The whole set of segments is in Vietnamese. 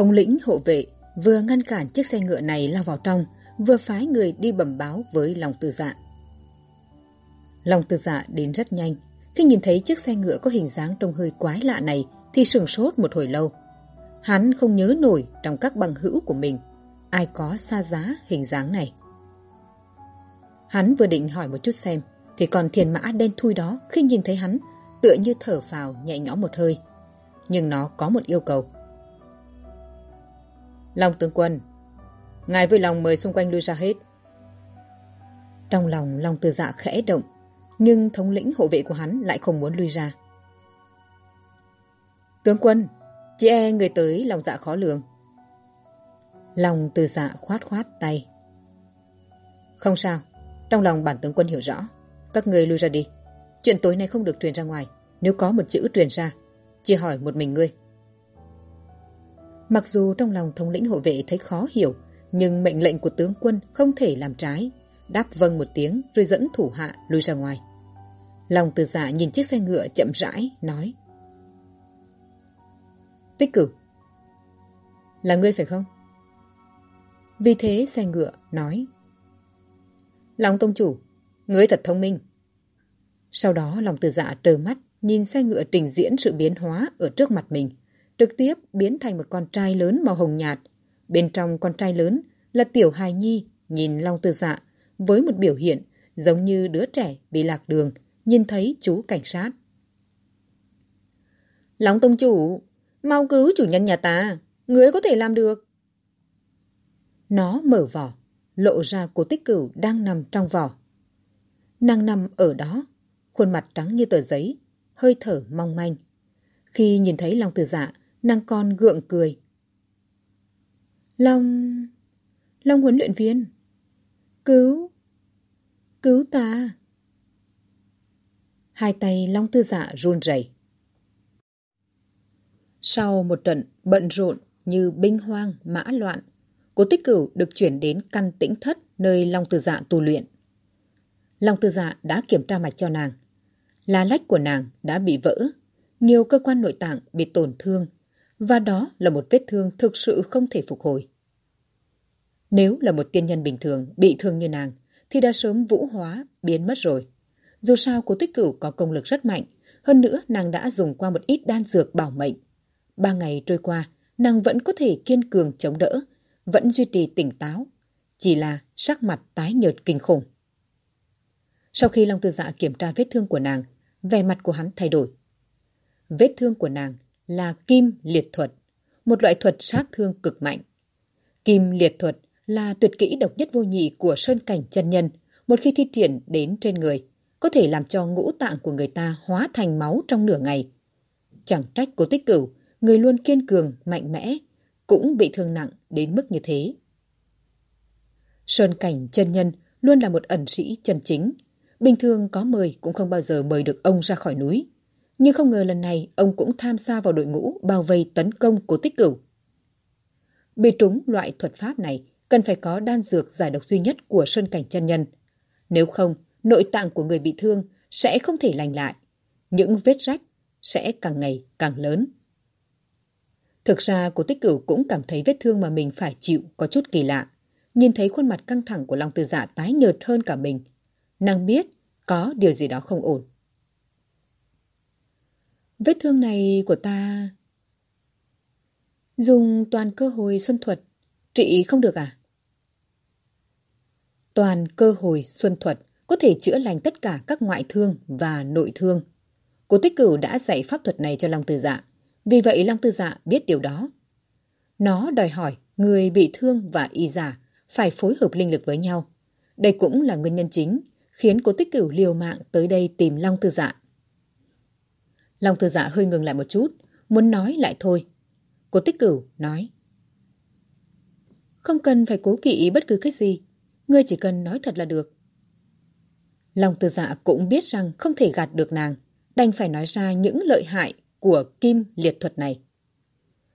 Thống lĩnh hộ vệ vừa ngăn cản chiếc xe ngựa này lao vào trong, vừa phái người đi bẩm báo với lòng tư dạ. Lòng tư dạ đến rất nhanh. Khi nhìn thấy chiếc xe ngựa có hình dáng trông hơi quái lạ này thì sửng sốt một hồi lâu. Hắn không nhớ nổi trong các bằng hữu của mình ai có xa giá hình dáng này. Hắn vừa định hỏi một chút xem thì còn thiền mã đen thui đó khi nhìn thấy hắn tựa như thở phào nhẹ nhõm một hơi. Nhưng nó có một yêu cầu. Long tướng quân, ngài vui lòng mời xung quanh lui ra hết. Trong lòng Long tư dạ khẽ động, nhưng thống lĩnh hộ vệ của hắn lại không muốn lui ra. Tướng quân, chị e người tới lòng dạ khó lường. Long tư dạ khoát khoát tay. Không sao, trong lòng bản tướng quân hiểu rõ. Các người lui ra đi. Chuyện tối nay không được truyền ra ngoài. Nếu có một chữ truyền ra, chỉ hỏi một mình ngươi. Mặc dù trong lòng thống lĩnh hộ vệ thấy khó hiểu, nhưng mệnh lệnh của tướng quân không thể làm trái. Đáp vâng một tiếng rồi dẫn thủ hạ lui ra ngoài. Lòng từ giả nhìn chiếc xe ngựa chậm rãi, nói. Tích cử. Là ngươi phải không? Vì thế xe ngựa nói. Lòng tông chủ, ngươi thật thông minh. Sau đó lòng từ dạ trờ mắt nhìn xe ngựa trình diễn sự biến hóa ở trước mặt mình trực tiếp biến thành một con trai lớn màu hồng nhạt. Bên trong con trai lớn là tiểu hài nhi nhìn Long Tư Dạ với một biểu hiện giống như đứa trẻ bị lạc đường, nhìn thấy chú cảnh sát. Long Tông Chủ, mau cứu chủ nhân nhà ta, người có thể làm được. Nó mở vỏ, lộ ra cô tích cửu đang nằm trong vỏ. Nàng nằm ở đó, khuôn mặt trắng như tờ giấy, hơi thở mong manh. Khi nhìn thấy Long Từ Dạ, nàng còn gượng cười. Long... Long huấn luyện viên. Cứu... Cứu ta. Hai tay Long Tư Dạ run rẩy. Sau một trận bận rộn như binh hoang, mã loạn, cố tích cửu được chuyển đến căn tĩnh thất nơi Long Tư Dạ tu luyện. Long Tư Dạ đã kiểm tra mạch cho nàng. Lá lách của nàng đã bị vỡ, nhiều cơ quan nội tạng bị tổn thương và đó là một vết thương thực sự không thể phục hồi. Nếu là một tiên nhân bình thường bị thương như nàng, thì đã sớm vũ hóa, biến mất rồi. Dù sao cố tích cửu có công lực rất mạnh, hơn nữa nàng đã dùng qua một ít đan dược bảo mệnh. Ba ngày trôi qua, nàng vẫn có thể kiên cường chống đỡ, vẫn duy trì tỉnh táo, chỉ là sắc mặt tái nhợt kinh khủng. Sau khi Long Tư Dạ kiểm tra vết thương của nàng, vẻ mặt của hắn thay đổi. Vết thương của nàng là kim liệt thuật, một loại thuật sát thương cực mạnh. Kim liệt thuật là tuyệt kỹ độc nhất vô nhị của sơn cảnh chân nhân, một khi thi triển đến trên người, có thể làm cho ngũ tạng của người ta hóa thành máu trong nửa ngày. Chẳng trách cố tích cửu, người luôn kiên cường, mạnh mẽ, cũng bị thương nặng đến mức như thế. Sơn cảnh chân nhân luôn là một ẩn sĩ chân chính. Bình thường có mời cũng không bao giờ mời được ông ra khỏi núi. Nhưng không ngờ lần này ông cũng tham gia vào đội ngũ bao vây tấn công của tích cửu. Bị trúng loại thuật pháp này cần phải có đan dược giải độc duy nhất của sơn cảnh chân nhân. Nếu không, nội tạng của người bị thương sẽ không thể lành lại. Những vết rách sẽ càng ngày càng lớn. Thực ra cô tích cửu cũng cảm thấy vết thương mà mình phải chịu có chút kỳ lạ. Nhìn thấy khuôn mặt căng thẳng của Long Tư Dạ tái nhợt hơn cả mình. Nàng biết có điều gì đó không ổn. Vết thương này của ta... Dùng toàn cơ hồi xuân thuật, trị không được à? Toàn cơ hồi xuân thuật có thể chữa lành tất cả các ngoại thương và nội thương. Cố tích cửu đã dạy pháp thuật này cho Long Tư Dạ. Vì vậy Long Tư Dạ biết điều đó. Nó đòi hỏi người bị thương và y giả phải phối hợp linh lực với nhau. Đây cũng là nguyên nhân chính khiến cố tích cửu liều mạng tới đây tìm Long Tư Dạ. Long Tư Dạ hơi ngừng lại một chút, muốn nói lại thôi. Cố tích cửu nói. Không cần phải cố kỵ bất cứ cái gì, ngươi chỉ cần nói thật là được. Long Tư Dạ cũng biết rằng không thể gạt được nàng, đành phải nói ra những lợi hại của kim liệt thuật này.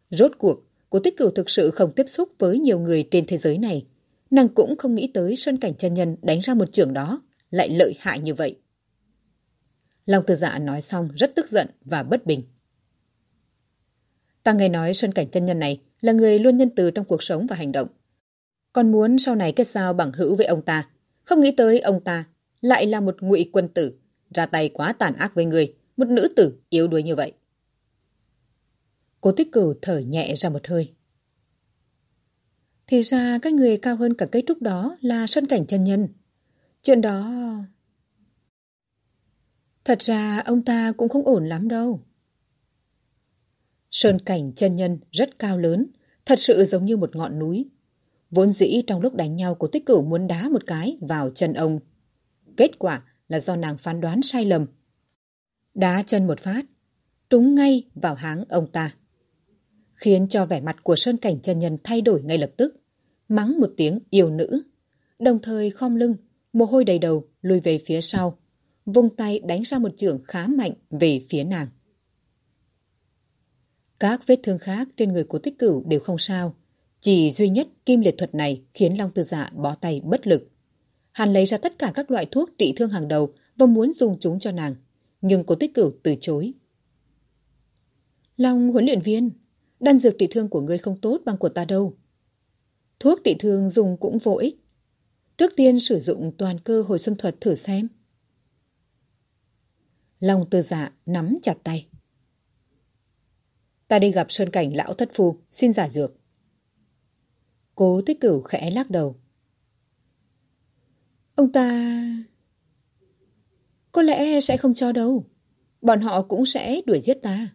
Rốt cuộc, Cố Tích Cửu thực sự không tiếp xúc với nhiều người trên thế giới này. Nàng cũng không nghĩ tới Sơn Cảnh chân nhân đánh ra một trường đó lại lợi hại như vậy. Long Tư Dạ nói xong rất tức giận và bất bình. Ta nghe nói Xuân Cảnh chân nhân này là người luôn nhân từ trong cuộc sống và hành động. Còn muốn sau này kết giao bằng hữu với ông ta. Không nghĩ tới ông ta lại là một ngụy quân tử, ra tay quá tàn ác với người, một nữ tử yếu đuối như vậy. Cố tích cửu thở nhẹ ra một hơi. Thì ra cái người cao hơn cả cây trúc đó là Xuân Cảnh chân nhân. Chuyện đó... Thật ra ông ta cũng không ổn lắm đâu. Sơn Cảnh chân nhân rất cao lớn, thật sự giống như một ngọn núi. Vốn dĩ trong lúc đánh nhau của tích cửu muốn đá một cái vào chân ông. Kết quả là do nàng phán đoán sai lầm. Đá chân một phát, trúng ngay vào háng ông ta khiến cho vẻ mặt của Sơn Cảnh chân nhân thay đổi ngay lập tức, mắng một tiếng yêu nữ, đồng thời khom lưng, mồ hôi đầy đầu lùi về phía sau, vung tay đánh ra một trường khá mạnh về phía nàng. Các vết thương khác trên người của tích cửu đều không sao, chỉ duy nhất kim liệt thuật này khiến Long Tư Dạ bó tay bất lực. Hắn lấy ra tất cả các loại thuốc trị thương hàng đầu và muốn dùng chúng cho nàng, nhưng Cố tích cửu từ chối. Long huấn luyện viên, Đan dược trị thương của ngươi không tốt bằng của ta đâu. Thuốc trị thương dùng cũng vô ích. Trước tiên sử dụng toàn cơ hồi xuân thuật thử xem. Long tư dạ nắm chặt tay. Ta đi gặp Sơn Cảnh lão thất phu, xin giải dược. Cố tích cửu khẽ lắc đầu. Ông ta... Có lẽ sẽ không cho đâu. Bọn họ cũng sẽ đuổi giết ta.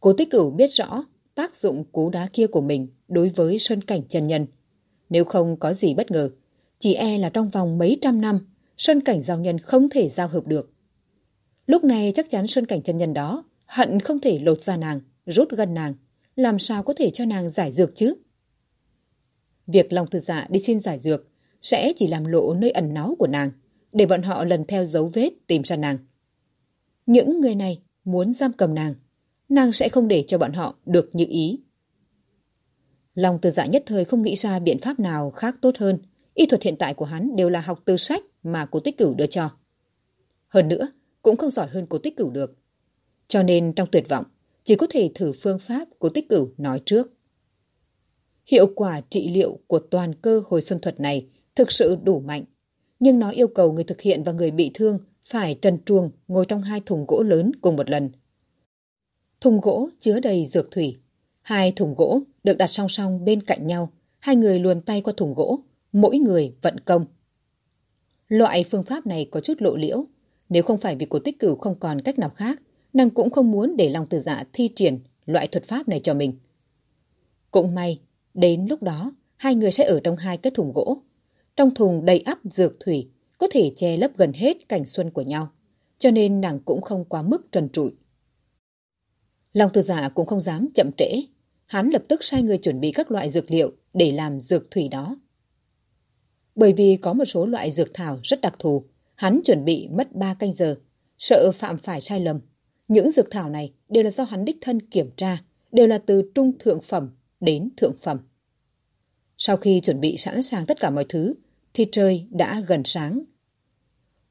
Cố tích cửu biết rõ tác dụng cú đá kia của mình đối với Sơn Cảnh chân nhân. Nếu không có gì bất ngờ, chỉ e là trong vòng mấy trăm năm, Sơn Cảnh giao nhân không thể giao hợp được. Lúc này chắc chắn Sơn Cảnh chân nhân đó hận không thể lột ra nàng, rút gần nàng, làm sao có thể cho nàng giải dược chứ? Việc Long Thư Dạ đi xin giải dược sẽ chỉ làm lộ nơi ẩn náu của nàng, để bọn họ lần theo dấu vết tìm ra nàng. Những người này muốn giam cầm nàng, nàng sẽ không để cho bọn họ được như ý. Long từ dạ nhất thời không nghĩ ra biện pháp nào khác tốt hơn. Y thuật hiện tại của hắn đều là học từ sách mà cố tích cửu đưa cho. Hơn nữa, cũng không giỏi hơn cố tích cửu được. Cho nên trong tuyệt vọng, chỉ có thể thử phương pháp cố tích cửu nói trước. Hiệu quả trị liệu của toàn cơ hồi xuân thuật này thực sự đủ mạnh, nhưng nó yêu cầu người thực hiện và người bị thương phải trần truồng ngồi trong hai thùng gỗ lớn cùng một lần Thùng gỗ chứa đầy dược thủy. Hai thùng gỗ được đặt song song bên cạnh nhau. Hai người luồn tay qua thùng gỗ, mỗi người vận công. Loại phương pháp này có chút lộ liễu. Nếu không phải vì cổ tích cửu không còn cách nào khác, nàng cũng không muốn để lòng từ dạ thi triển loại thuật pháp này cho mình. Cũng may, đến lúc đó, hai người sẽ ở trong hai cái thùng gỗ. Trong thùng đầy ắp dược thủy, có thể che lấp gần hết cảnh xuân của nhau. Cho nên nàng cũng không quá mức trần trụi. Long từ giả dạ cũng không dám chậm trễ. Hắn lập tức sai người chuẩn bị các loại dược liệu để làm dược thủy đó. Bởi vì có một số loại dược thảo rất đặc thù, hắn chuẩn bị mất 3 canh giờ, sợ phạm phải sai lầm. Những dược thảo này đều là do hắn đích thân kiểm tra, đều là từ trung thượng phẩm đến thượng phẩm. Sau khi chuẩn bị sẵn sàng tất cả mọi thứ, thì trời đã gần sáng.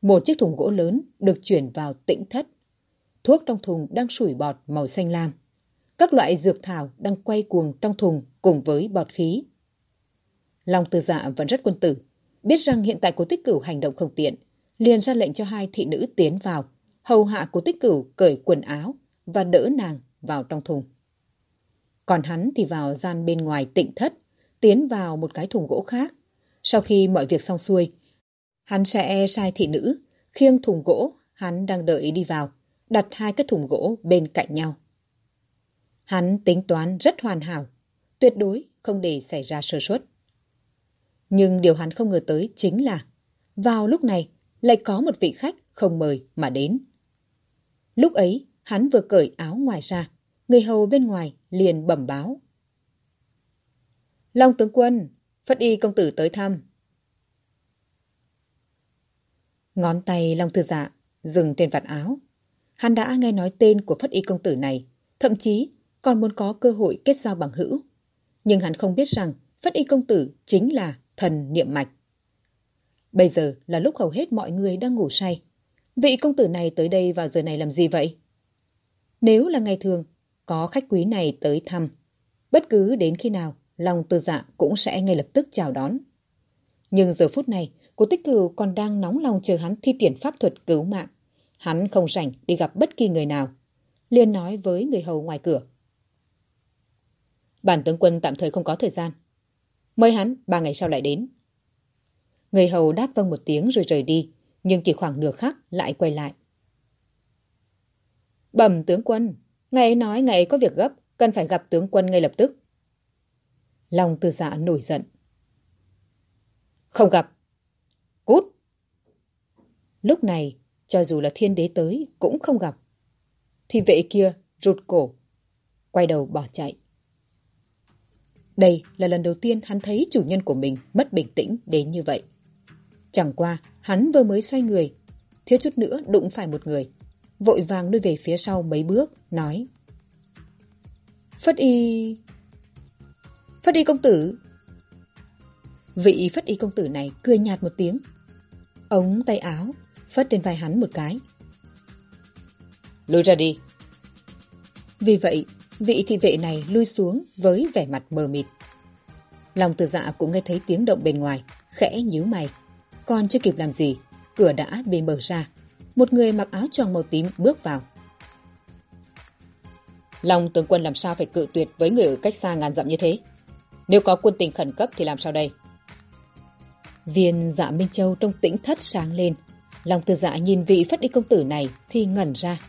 Một chiếc thùng gỗ lớn được chuyển vào tĩnh thất Thuốc trong thùng đang sủi bọt màu xanh lam. Các loại dược thảo đang quay cuồng trong thùng cùng với bọt khí. Long tư dạ vẫn rất quân tử. Biết rằng hiện tại cố tích cửu hành động không tiện. Liền ra lệnh cho hai thị nữ tiến vào. Hầu hạ cố tích cửu cởi quần áo và đỡ nàng vào trong thùng. Còn hắn thì vào gian bên ngoài tịnh thất, tiến vào một cái thùng gỗ khác. Sau khi mọi việc xong xuôi, hắn sẽ sai thị nữ, khiêng thùng gỗ hắn đang đợi đi vào đặt hai cái thùng gỗ bên cạnh nhau. Hắn tính toán rất hoàn hảo, tuyệt đối không để xảy ra sơ suất. Nhưng điều hắn không ngờ tới chính là vào lúc này lại có một vị khách không mời mà đến. Lúc ấy, hắn vừa cởi áo ngoài ra, người hầu bên ngoài liền bẩm báo. Long tướng quân, Phất y công tử tới thăm. Ngón tay Long Thư Dạ dừng trên vạt áo. Hắn đã nghe nói tên của Phất y công tử này, thậm chí còn muốn có cơ hội kết giao bằng hữu. Nhưng hắn không biết rằng Phất y công tử chính là thần niệm mạch. Bây giờ là lúc hầu hết mọi người đang ngủ say. Vị công tử này tới đây vào giờ này làm gì vậy? Nếu là ngày thường, có khách quý này tới thăm, bất cứ đến khi nào, lòng tư dạ cũng sẽ ngay lập tức chào đón. Nhưng giờ phút này, cô tích cửu còn đang nóng lòng chờ hắn thi triển pháp thuật cứu mạng. Hắn không rảnh đi gặp bất kỳ người nào. liền nói với người hầu ngoài cửa. Bản tướng quân tạm thời không có thời gian. Mời hắn ba ngày sau lại đến. Người hầu đáp vâng một tiếng rồi rời đi, nhưng chỉ khoảng nửa khắc lại quay lại. Bẩm tướng quân, ngài ấy nói ngài ấy có việc gấp, cần phải gặp tướng quân ngay lập tức. Long tư dạ nổi giận. Không gặp. Cút. Lúc này, cho dù là thiên đế tới cũng không gặp. Thì vệ kia rụt cổ, quay đầu bỏ chạy. Đây là lần đầu tiên hắn thấy chủ nhân của mình mất bình tĩnh đến như vậy. Chẳng qua, hắn vừa mới xoay người, thiếu chút nữa đụng phải một người. Vội vàng lui về phía sau mấy bước, nói. Phất y... Phất y công tử! Vị phất y công tử này cười nhạt một tiếng. Ống tay áo, phất trên vai hắn một cái. Lui ra đi! Vì vậy, vị thị vệ này lui xuống với vẻ mặt mờ mịt. Lòng từ dạ cũng nghe thấy tiếng động bên ngoài, khẽ nhíu mày. Còn chưa kịp làm gì, cửa đã bị mở ra. Một người mặc áo choàng màu tím bước vào. Long tướng quân làm sao phải cự tuyệt với người ở cách xa ngàn dặm như thế? Nếu có quân tình khẩn cấp thì làm sao đây? Viên dạ Minh Châu trong tĩnh thất sáng lên. Long tư dạ nhìn vị phất y công tử này thì ngẩn ra.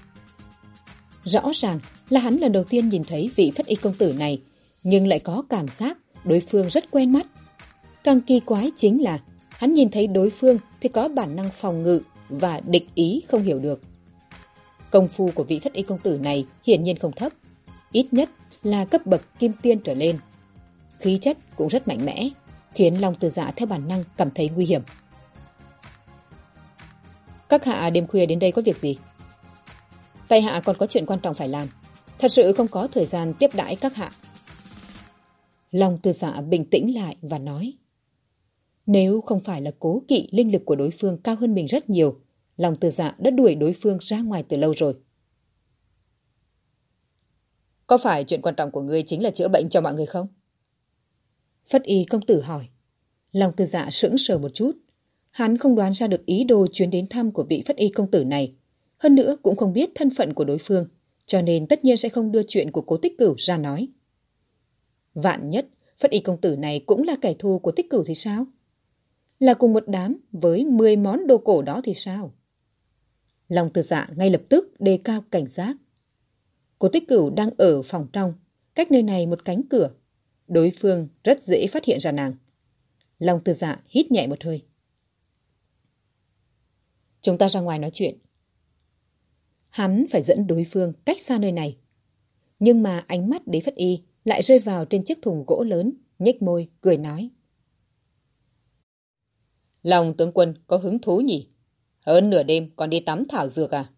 Rõ ràng là hắn lần đầu tiên nhìn thấy vị phất y công tử này, nhưng lại có cảm giác đối phương rất quen mắt. Càng kỳ quái chính là hắn nhìn thấy đối phương thì có bản năng phòng ngự và địch ý không hiểu được. Công phu của vị thất y công tử này hiển nhiên không thấp, ít nhất là cấp bậc kim tiên trở lên. Khí chất cũng rất mạnh mẽ, khiến Long tư Dạ theo bản năng cảm thấy nguy hiểm. Các hạ đêm khuya đến đây có việc gì? Tay hạ còn có chuyện quan trọng phải làm. Thật sự không có thời gian tiếp đãi các hạ. Long tư Dạ bình tĩnh lại và nói. Nếu không phải là cố kỵ linh lực của đối phương cao hơn mình rất nhiều, lòng từ dạ đã đuổi đối phương ra ngoài từ lâu rồi. Có phải chuyện quan trọng của ngươi chính là chữa bệnh cho mọi người không? Phất y công tử hỏi. Lòng từ dạ sững sờ một chút. Hắn không đoán ra được ý đồ chuyến đến thăm của vị phất y công tử này. Hơn nữa cũng không biết thân phận của đối phương, cho nên tất nhiên sẽ không đưa chuyện của cố tích cửu ra nói. Vạn nhất, phất y công tử này cũng là kẻ thù của tích cửu thì sao? Là cùng một đám với 10 món đồ cổ đó thì sao? Long từ dạ ngay lập tức đề cao cảnh giác. Cô tích cửu đang ở phòng trong, cách nơi này một cánh cửa. Đối phương rất dễ phát hiện ra nàng. Long từ dạ hít nhẹ một hơi. Chúng ta ra ngoài nói chuyện. Hắn phải dẫn đối phương cách xa nơi này. Nhưng mà ánh mắt đế phất y lại rơi vào trên chiếc thùng gỗ lớn, nhếch môi, cười nói. Lòng tướng quân có hứng thú nhỉ? Hơn nửa đêm còn đi tắm thảo dược à?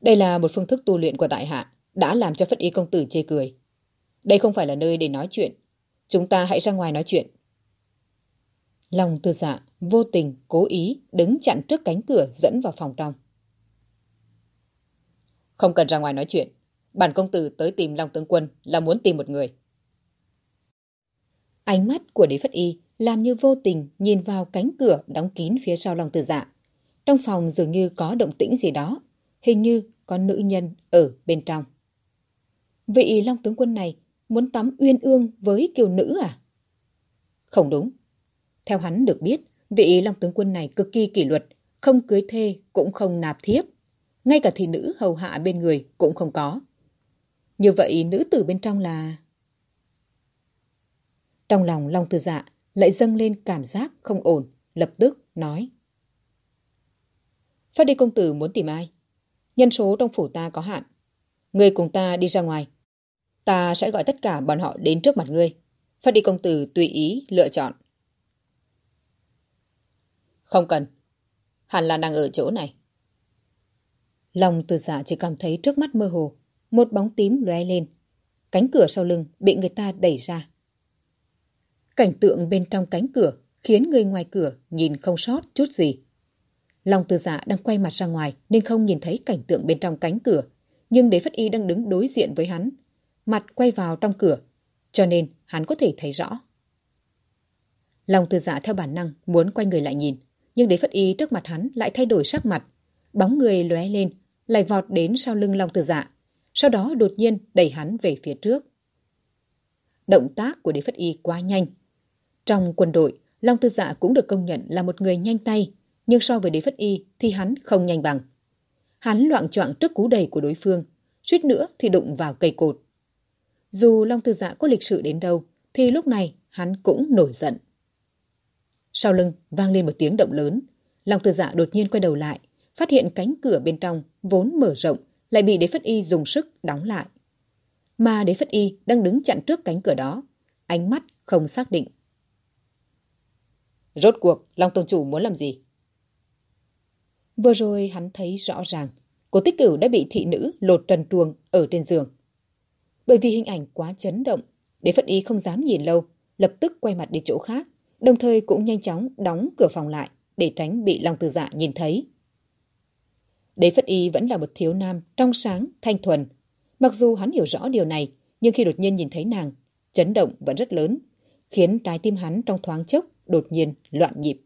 Đây là một phương thức tu luyện của tại hạ, đã làm cho Phất Y công tử chê cười. Đây không phải là nơi để nói chuyện. Chúng ta hãy ra ngoài nói chuyện. Lòng tư dạ, vô tình, cố ý, đứng chặn trước cánh cửa dẫn vào phòng trong. Không cần ra ngoài nói chuyện. Bản công tử tới tìm Long tướng quân là muốn tìm một người. Ánh mắt của đế Phất Y làm như vô tình nhìn vào cánh cửa đóng kín phía sau lòng từ dạ. Trong phòng dường như có động tĩnh gì đó, hình như có nữ nhân ở bên trong. Vị Long tướng quân này muốn tắm uyên ương với kiều nữ à? Không đúng. Theo hắn được biết, vị Long tướng quân này cực kỳ kỷ luật, không cưới thê cũng không nạp thiếp. Ngay cả thị nữ hầu hạ bên người cũng không có, Như vậy nữ tử bên trong là... Trong lòng Long Tư Dạ lại dâng lên cảm giác không ổn, lập tức nói. Phát đi công tử muốn tìm ai? Nhân số trong phủ ta có hạn. Ngươi cùng ta đi ra ngoài. Ta sẽ gọi tất cả bọn họ đến trước mặt ngươi. Phát đi công tử tùy ý lựa chọn. Không cần. Hẳn là đang ở chỗ này. Lòng từ giả chỉ cảm thấy trước mắt mơ hồ. Một bóng tím lóe lên. Cánh cửa sau lưng bị người ta đẩy ra. Cảnh tượng bên trong cánh cửa khiến người ngoài cửa nhìn không sót chút gì. Long tư dạ đang quay mặt ra ngoài nên không nhìn thấy cảnh tượng bên trong cánh cửa. Nhưng đế phất y đang đứng đối diện với hắn. Mặt quay vào trong cửa. Cho nên hắn có thể thấy rõ. Long tư dạ theo bản năng muốn quay người lại nhìn. Nhưng đế phất y trước mặt hắn lại thay đổi sắc mặt. Bóng người lóe lên, lại vọt đến sau lưng Long tư dạ. Sau đó đột nhiên đẩy hắn về phía trước. Động tác của đế phất y quá nhanh. Trong quân đội, Long tư dạ cũng được công nhận là một người nhanh tay nhưng so với đế phất y thì hắn không nhanh bằng. Hắn loạn choạng trước cú đầy của đối phương, suýt nữa thì đụng vào cây cột. Dù Long Tư Dạ có lịch sự đến đâu, thì lúc này hắn cũng nổi giận. Sau lưng vang lên một tiếng động lớn, Long Tư Dạ đột nhiên quay đầu lại, phát hiện cánh cửa bên trong vốn mở rộng lại bị Đế Phất Y dùng sức đóng lại. Mà Đế Phất Y đang đứng chặn trước cánh cửa đó, ánh mắt không xác định. Rốt cuộc, Long Tôn Chủ muốn làm gì? Vừa rồi hắn thấy rõ ràng, cô tích cửu đã bị thị nữ lột trần truồng ở trên giường. Bởi vì hình ảnh quá chấn động, để phất ý không dám nhìn lâu, lập tức quay mặt đi chỗ khác, đồng thời cũng nhanh chóng đóng cửa phòng lại để tránh bị Long Tư Dạ nhìn thấy. Đế Phất Y vẫn là một thiếu nam trong sáng, thanh thuần. Mặc dù hắn hiểu rõ điều này, nhưng khi đột nhiên nhìn thấy nàng, chấn động vẫn rất lớn, khiến trái tim hắn trong thoáng chốc đột nhiên loạn nhịp.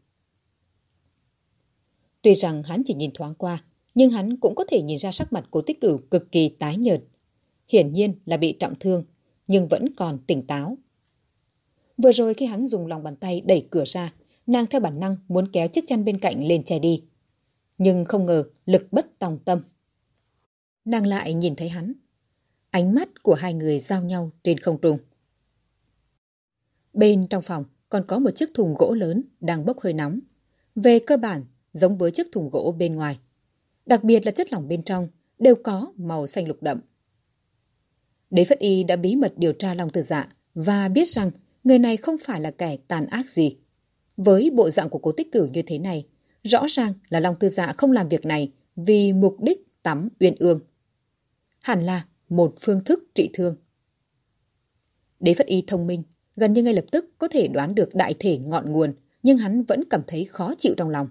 Tuy rằng hắn chỉ nhìn thoáng qua, nhưng hắn cũng có thể nhìn ra sắc mặt của tích cửu cực kỳ tái nhợt. Hiển nhiên là bị trọng thương, nhưng vẫn còn tỉnh táo. Vừa rồi khi hắn dùng lòng bàn tay đẩy cửa ra, nàng theo bản năng muốn kéo chiếc chăn bên cạnh lên che đi. Nhưng không ngờ lực bất tòng tâm. Nàng lại nhìn thấy hắn. Ánh mắt của hai người giao nhau trên không trung. Bên trong phòng còn có một chiếc thùng gỗ lớn đang bốc hơi nóng. Về cơ bản giống với chiếc thùng gỗ bên ngoài. Đặc biệt là chất lỏng bên trong đều có màu xanh lục đậm. Đế Phất Y đã bí mật điều tra Long Tử Dạ và biết rằng người này không phải là kẻ tàn ác gì. Với bộ dạng của cố tích cử như thế này, rõ ràng là Long Tư Dạ không làm việc này vì mục đích tắm uyên ương. Hẳn là một phương thức trị thương. Đế Phất Y thông minh, gần như ngay lập tức có thể đoán được đại thể ngọn nguồn, nhưng hắn vẫn cảm thấy khó chịu trong lòng.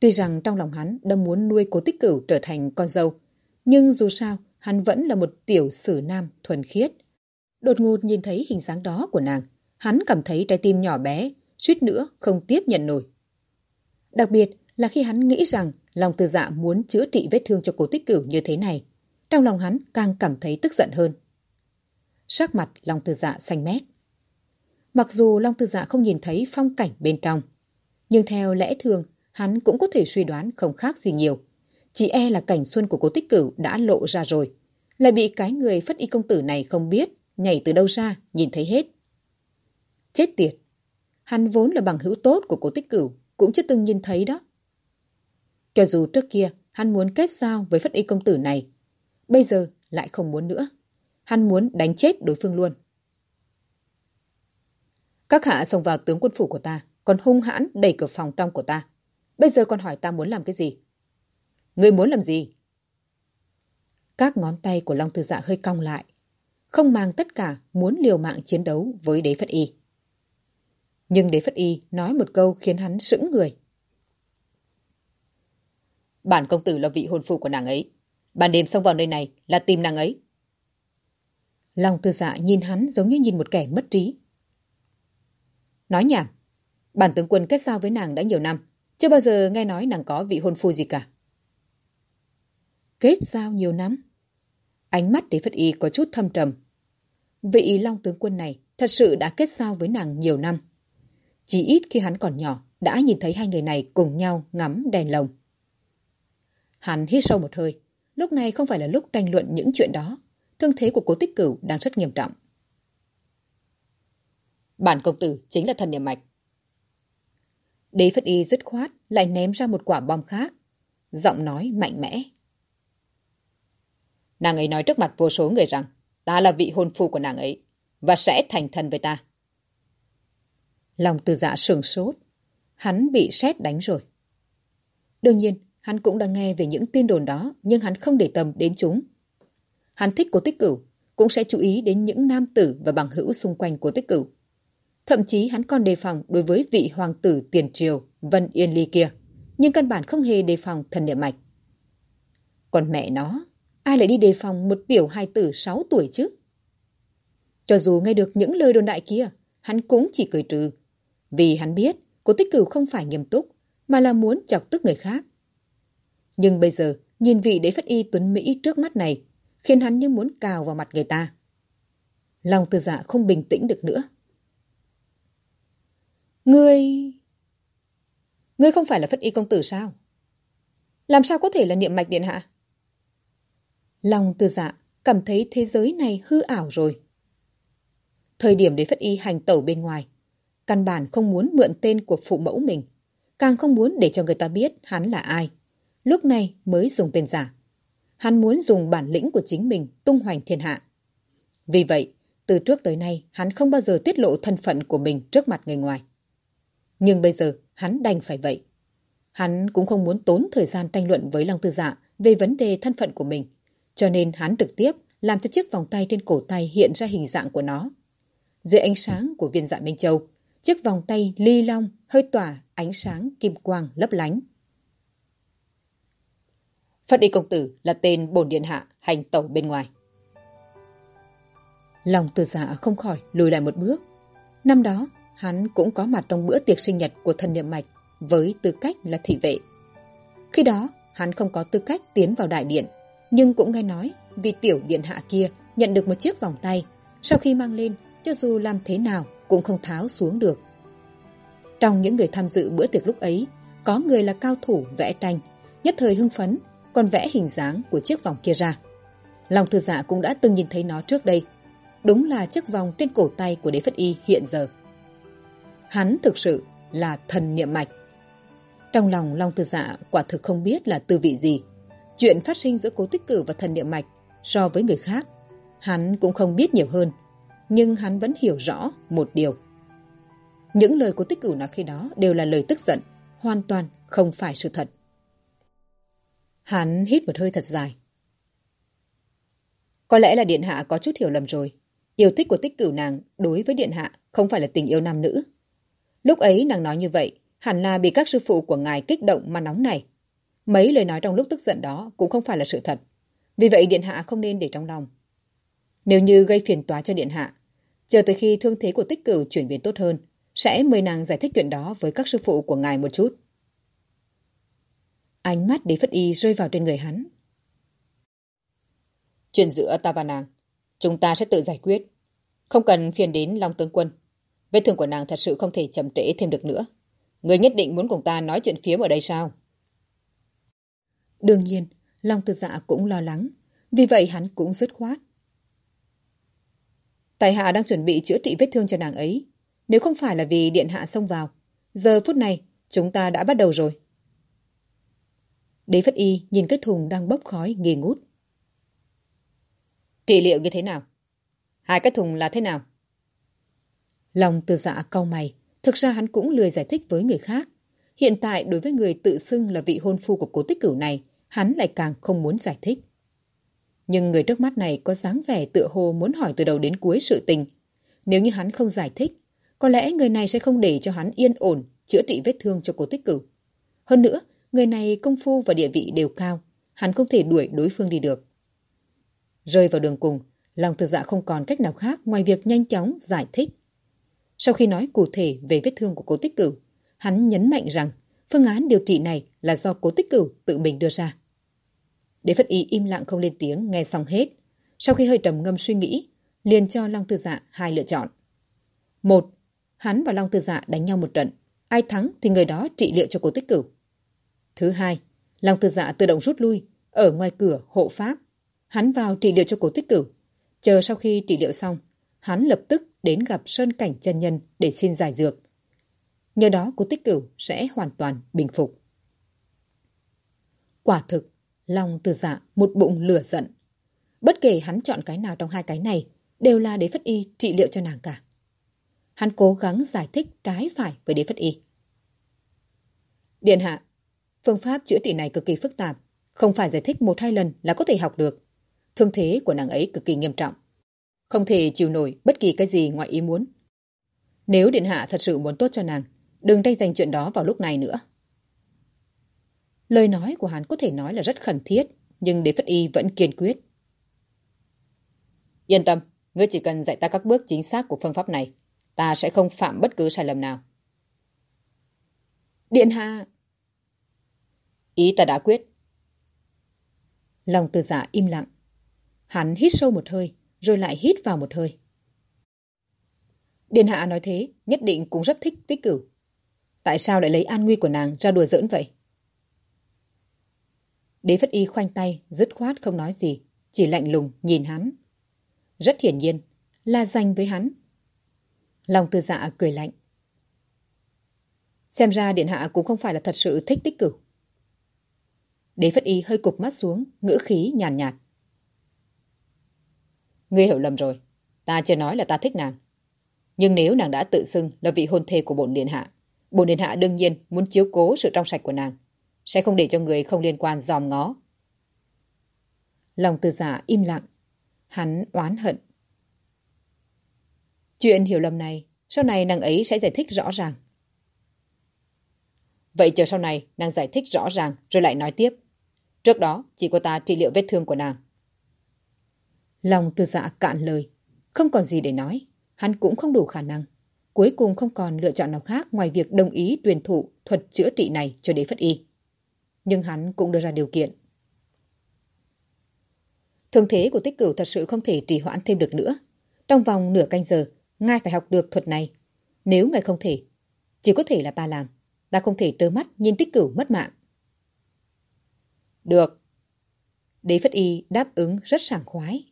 Tuy rằng trong lòng hắn đã muốn nuôi cố tích cửu trở thành con dâu, nhưng dù sao hắn vẫn là một tiểu sử nam thuần khiết. Đột ngột nhìn thấy hình dáng đó của nàng, hắn cảm thấy trái tim nhỏ bé, suýt nữa không tiếp nhận nổi. Đặc biệt là khi hắn nghĩ rằng lòng từ dạ muốn chữa trị vết thương cho cố tích cửu như thế này, trong lòng hắn càng cảm thấy tức giận hơn. Sắc mặt lòng từ dạ xanh mét. Mặc dù Long Tư Dạ không nhìn thấy phong cảnh bên trong, nhưng theo lẽ thường hắn cũng có thể suy đoán không khác gì nhiều. Chỉ e là cảnh xuân của cố tích cửu đã lộ ra rồi. Lại bị cái người phất y công tử này không biết, nhảy từ đâu ra, nhìn thấy hết. Chết tiệt! Hắn vốn là bằng hữu tốt của cố tích cửu, cũng chưa từng nhìn thấy đó. Cho dù trước kia hắn muốn kết giao với phất y công tử này, bây giờ lại không muốn nữa. Hắn muốn đánh chết đối phương luôn. Các hạ xông vào tướng quân phủ của ta, còn hung hãn đẩy cửa phòng trong của ta. Bây giờ còn hỏi ta muốn làm cái gì? Người muốn làm gì? Các ngón tay của Long Tư Dạ hơi cong lại. Không mang tất cả muốn liều mạng chiến đấu với đế Phất Y. Nhưng đế Phất Y nói một câu khiến hắn sững người. Bản công tử là vị hôn phu của nàng ấy. Ban đêm xông vào nơi này là tìm nàng ấy. Long tư dạ nhìn hắn giống như nhìn một kẻ mất trí. Nói nhảm. Bản tướng quân kết giao với nàng đã nhiều năm. Chưa bao giờ nghe nói nàng có vị hôn phu gì cả. Kết giao nhiều năm? Ánh mắt đế phất y có chút thâm trầm. Vị long tướng quân này thật sự đã kết giao với nàng nhiều năm. Chỉ ít khi hắn còn nhỏ, đã nhìn thấy hai người này cùng nhau ngắm đèn lồng. Hắn hít sâu một hơi. Lúc này không phải là lúc tranh luận những chuyện đó thương thế của cố tích cửu đang rất nghiêm trọng. Bản công tử chính là thần niệm mạch. Đế Phất Y dứt khoát lại ném ra một quả bom khác. Giọng nói mạnh mẽ. Nàng ấy nói trước mặt vô số người rằng ta là vị hôn phu của nàng ấy và sẽ thành thân với ta. Lòng từ dạ sừng sốt. Hắn bị sét đánh rồi. Đương nhiên, hắn cũng đã nghe về những tin đồn đó nhưng hắn không để tâm đến chúng. Hắn thích cố tích cửu, cũng sẽ chú ý đến những nam tử và bằng hữu xung quanh của tích cửu. Thậm chí hắn còn đề phòng đối với vị hoàng tử tiền triều Vân Yên Ly kia, nhưng căn bản không hề đề phòng thần địa mạch. Còn mẹ nó, ai lại đi đề phòng một tiểu hai tử 6 tuổi chứ? Cho dù nghe được những lời đồn đại kia, hắn cũng chỉ cười trừ. Vì hắn biết cố tích cửu không phải nghiêm túc, mà là muốn chọc tức người khác. Nhưng bây giờ, nhìn vị đế phất y tuấn Mỹ trước mắt này, khiến hắn như muốn cào vào mặt người ta. Lòng từ dạ không bình tĩnh được nữa. Ngươi... Ngươi không phải là phất y công tử sao? Làm sao có thể là niệm mạch điện hạ? Lòng từ dạ cảm thấy thế giới này hư ảo rồi. Thời điểm để phất y hành tẩu bên ngoài, căn bản không muốn mượn tên của phụ mẫu mình, càng không muốn để cho người ta biết hắn là ai. Lúc này mới dùng tên giả. Hắn muốn dùng bản lĩnh của chính mình tung hoành thiên hạ. Vì vậy, từ trước tới nay, hắn không bao giờ tiết lộ thân phận của mình trước mặt người ngoài. Nhưng bây giờ, hắn đành phải vậy. Hắn cũng không muốn tốn thời gian tranh luận với Long Tư Dạ về vấn đề thân phận của mình. Cho nên hắn trực tiếp làm cho chiếc vòng tay trên cổ tay hiện ra hình dạng của nó. Dưới ánh sáng của viên dạ Minh Châu, chiếc vòng tay ly long hơi tỏa ánh sáng kim quang lấp lánh. Phất y công tử là tên bổn điện hạ hành tẩu bên ngoài. Lòng từ giả không khỏi lùi lại một bước. Năm đó, hắn cũng có mặt trong bữa tiệc sinh nhật của thần niệm mạch với tư cách là thị vệ. Khi đó, hắn không có tư cách tiến vào đại điện, nhưng cũng nghe nói vì tiểu điện hạ kia nhận được một chiếc vòng tay, sau khi mang lên, cho dù làm thế nào cũng không tháo xuống được. Trong những người tham dự bữa tiệc lúc ấy, có người là cao thủ vẽ tranh, nhất thời hưng phấn, còn vẽ hình dáng của chiếc vòng kia ra. Lòng thư dạ cũng đã từng nhìn thấy nó trước đây. Đúng là chiếc vòng trên cổ tay của đế phất y hiện giờ. Hắn thực sự là thần niệm mạch. Trong lòng Long Tư Dạ quả thực không biết là tư vị gì. Chuyện phát sinh giữa cố tích cử và thần niệm mạch so với người khác, hắn cũng không biết nhiều hơn. Nhưng hắn vẫn hiểu rõ một điều. Những lời của tích Cử nói khi đó đều là lời tức giận, hoàn toàn không phải sự thật. Hắn hít một hơi thật dài. Có lẽ là Điện Hạ có chút hiểu lầm rồi. Yêu thích của tích cửu nàng đối với Điện Hạ không phải là tình yêu nam nữ. Lúc ấy nàng nói như vậy, hẳn là bị các sư phụ của ngài kích động mà nóng này. Mấy lời nói trong lúc tức giận đó cũng không phải là sự thật. Vì vậy Điện Hạ không nên để trong lòng. Nếu như gây phiền toái cho Điện Hạ, chờ tới khi thương thế của tích cửu chuyển biến tốt hơn, sẽ mời nàng giải thích chuyện đó với các sư phụ của ngài một chút. Ánh mắt Đế Phất Y rơi vào trên người hắn. Chuyện giữa ta và nàng, chúng ta sẽ tự giải quyết. Không cần phiền đến Long Tướng Quân. Vết thương của nàng thật sự không thể chậm trễ thêm được nữa. Người nhất định muốn cùng ta nói chuyện phiếm ở đây sao? Đương nhiên, Long Tư Dạ cũng lo lắng. Vì vậy hắn cũng dứt khoát. Tài hạ đang chuẩn bị chữa trị vết thương cho nàng ấy. Nếu không phải là vì điện hạ xông vào, giờ phút này chúng ta đã bắt đầu rồi. Đế Phất Y nhìn cái thùng đang bốc khói nghi ngút. Trị liệu như thế nào? Hai cái thùng là thế nào? Lòng từ dạ cau mày, thực ra hắn cũng lười giải thích với người khác. Hiện tại đối với người tự xưng là vị hôn phu của cố tích cửu này, hắn lại càng không muốn giải thích. Nhưng người trước mắt này có dáng vẻ tựa hồ muốn hỏi từ đầu đến cuối sự tình. Nếu như hắn không giải thích, có lẽ người này sẽ không để cho hắn yên ổn chữa trị vết thương cho cố tích cửu. Hơn nữa, người này công phu và địa vị đều cao, hắn không thể đuổi đối phương đi được. Rơi vào đường cùng, lòng thực dạ không còn cách nào khác ngoài việc nhanh chóng giải thích. Sau khi nói cụ thể về vết thương của cố tích cửu, hắn nhấn mạnh rằng phương án điều trị này là do cố tích cửu tự mình đưa ra. Đế Phất Y im lặng không lên tiếng nghe xong hết. Sau khi hơi trầm ngâm suy nghĩ, liền cho Long Tư Dạ hai lựa chọn. Một, hắn và Long Tư Dạ đánh nhau một trận. Ai thắng thì người đó trị liệu cho cố tích cửu. Thứ hai, Long Tư Dạ tự động rút lui, ở ngoài cửa hộ pháp. Hắn vào trị liệu cho cố tích cửu. Chờ sau khi trị liệu xong, hắn lập tức đến gặp Sơn Cảnh chân nhân để xin giải dược. Nhờ đó cô tích cửu sẽ hoàn toàn bình phục. Quả thực, long từ dạ một bụng lửa giận. Bất kể hắn chọn cái nào trong hai cái này, đều là đế phất y trị liệu cho nàng cả. Hắn cố gắng giải thích trái phải với đế phất y. Điện hạ, phương pháp chữa trị này cực kỳ phức tạp, không phải giải thích một hai lần là có thể học được. Thương thế của nàng ấy cực kỳ nghiêm trọng. Không thể chịu nổi bất kỳ cái gì ngoài ý muốn. Nếu Điện Hạ thật sự muốn tốt cho nàng, đừng tranh giành chuyện đó vào lúc này nữa. Lời nói của hắn có thể nói là rất khẩn thiết, nhưng Đế Phất Y vẫn kiên quyết. Yên tâm, ngươi chỉ cần dạy ta các bước chính xác của phương pháp này, ta sẽ không phạm bất cứ sai lầm nào. Điện Hạ! Ý ta đã quyết. Lòng từ giả dạ im lặng. Hắn hít sâu một hơi, rồi lại hít vào một hơi. Điện hạ nói thế, nhất định cũng rất thích tích cửu. Tại sao lại lấy an nguy của nàng ra đùa giỡn vậy? Đế Phất Y khoanh tay, dứt khoát không nói gì, chỉ lạnh lùng nhìn hắn. Rất hiển nhiên, là dành với hắn. Lòng tư dạ cười lạnh. Xem ra điện hạ cũng không phải là thật sự thích tích cửu. Đế Phất Y hơi cục mắt xuống, ngữ khí nhàn nhạt, nhạt. Ngươi hiểu lầm rồi. Ta chưa nói là ta thích nàng. Nhưng nếu nàng đã tự xưng là vị hôn thê của bổn điện hạ, bổn điện hạ đương nhiên muốn chiếu cố sự trong sạch của nàng, sẽ không để cho người không liên quan dòm ngó. Lòng từ giả im lặng. Hắn oán hận. Chuyện hiểu lầm này, sau này nàng ấy sẽ giải thích rõ ràng. Vậy chờ sau này nàng giải thích rõ ràng rồi lại nói tiếp. Trước đó chỉ có ta trị liệu vết thương của nàng. Lòng tư dạ cạn lời, không còn gì để nói, hắn cũng không đủ khả năng. Cuối cùng không còn lựa chọn nào khác ngoài việc đồng ý tuyển thụ thuật chữa trị này cho đế phất y. Nhưng hắn cũng đưa ra điều kiện. thường thế của tích cửu thật sự không thể trì hoãn thêm được nữa. Trong vòng nửa canh giờ, ngài phải học được thuật này. Nếu ngài không thể, chỉ có thể là ta làm. Ta không thể trơ mắt nhìn tích cửu mất mạng. Được. Đế Phất Y đáp ứng rất sảng khoái.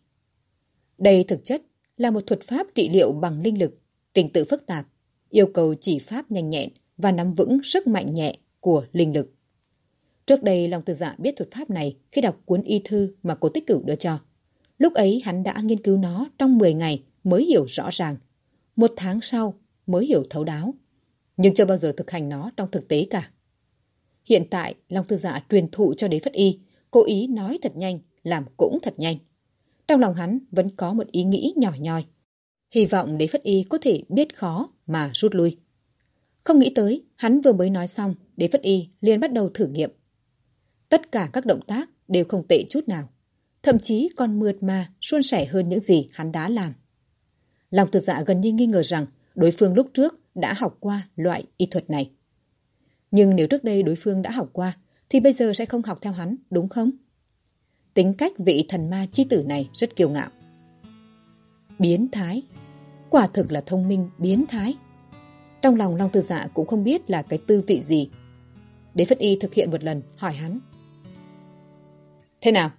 Đây thực chất là một thuật pháp trị liệu bằng linh lực, trình tự phức tạp, yêu cầu chỉ pháp nhanh nhẹn và nắm vững sức mạnh nhẹ của linh lực. Trước đây Long Tư Dạ biết thuật pháp này khi đọc cuốn y thư mà cô tích cửu đưa cho. Lúc ấy hắn đã nghiên cứu nó trong 10 ngày mới hiểu rõ ràng. Một tháng sau mới hiểu thấu đáo. Nhưng chưa bao giờ thực hành nó trong thực tế cả. Hiện tại Long Tư Dạ truyền thụ cho đế phất y, cố ý nói thật nhanh, làm cũng thật nhanh. Trong lòng hắn vẫn có một ý nghĩ nhỏ nhoi. Hy vọng đế phất y có thể biết khó mà rút lui. Không nghĩ tới, hắn vừa mới nói xong, đế phất y liền bắt đầu thử nghiệm. Tất cả các động tác đều không tệ chút nào. Thậm chí còn mượt mà, suôn sẻ hơn những gì hắn đã làm. Lòng tự dạ gần như nghi ngờ rằng đối phương lúc trước đã học qua loại y thuật này. Nhưng nếu trước đây đối phương đã học qua, thì bây giờ sẽ không học theo hắn, đúng không? Tính cách vị thần ma chi tử này rất kiêu ngạo. Biến thái. Quả thực là thông minh biến thái. Trong lòng Long Tư Dạ cũng không biết là cái tư vị gì. Đế Phất Y thực hiện một lần, hỏi hắn. Thế nào?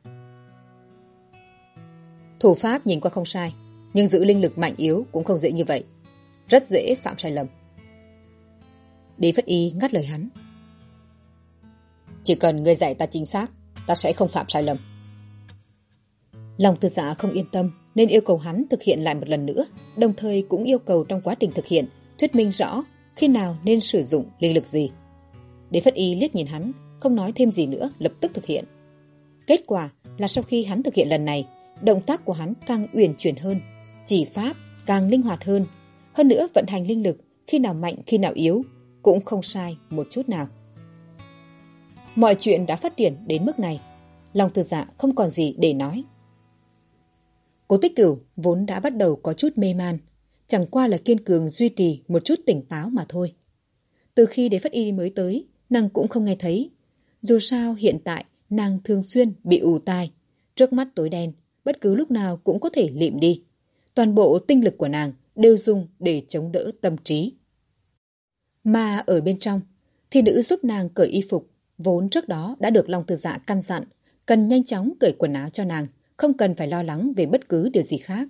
Thủ pháp nhìn qua không sai, nhưng giữ linh lực mạnh yếu cũng không dễ như vậy. Rất dễ phạm sai lầm. Đi Phất Y ngắt lời hắn. Chỉ cần ngươi dạy ta chính xác, ta sẽ không phạm sai lầm. Lòng tư giả không yên tâm nên yêu cầu hắn thực hiện lại một lần nữa, đồng thời cũng yêu cầu trong quá trình thực hiện thuyết minh rõ khi nào nên sử dụng linh lực gì. Đế Phất Y liếc nhìn hắn, không nói thêm gì nữa, lập tức thực hiện. Kết quả là sau khi hắn thực hiện lần này, động tác của hắn càng uyển chuyển hơn, chỉ pháp càng linh hoạt hơn, hơn nữa vận hành linh lực khi nào mạnh khi nào yếu cũng không sai một chút nào. Mọi chuyện đã phát triển đến mức này, lòng từ dạ không còn gì để nói. Cố tích cửu vốn đã bắt đầu có chút mê man, chẳng qua là kiên cường duy trì một chút tỉnh táo mà thôi. Từ khi đế phất y mới tới, nàng cũng không nghe thấy. Dù sao hiện tại nàng thường xuyên bị ù tai, trước mắt tối đen, bất cứ lúc nào cũng có thể lịm đi. Toàn bộ tinh lực của nàng đều dùng để chống đỡ tâm trí. Mà ở bên trong, thì nữ giúp nàng cởi y phục, vốn trước đó đã được Long Tư Dạ căn dặn, cần nhanh chóng cởi quần áo cho nàng, không cần phải lo lắng về bất cứ điều gì khác.